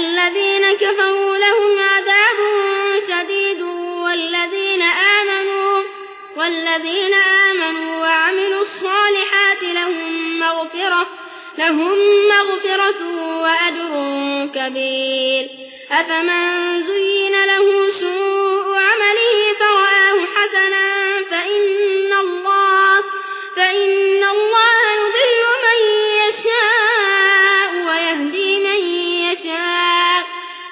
الذين كفروا لهم عذاب شديد والذين آمنوا والذين آمنوا وعملوا الصالحات لهم مغفرة لهم مغفرة وأجر كبير. أفمن زين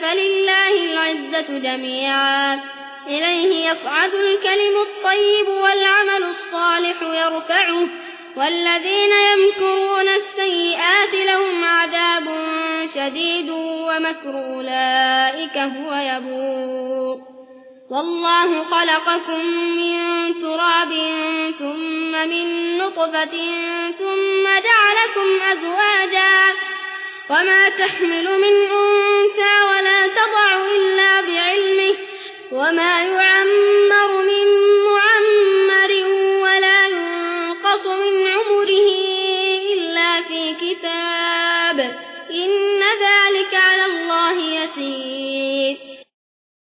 فلله العزة جميعا. إليه يصعد الكلم الطيب والعمل الصالح يرفعه. والذين يمكرون السيئات لهم عذاب شديد ومكر أولئك هو يبور. والله خلقكم من تراب ثم من نطفة ثم جعلكم أزواجا. وما تحمل من أنثى كتاب